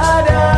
ada.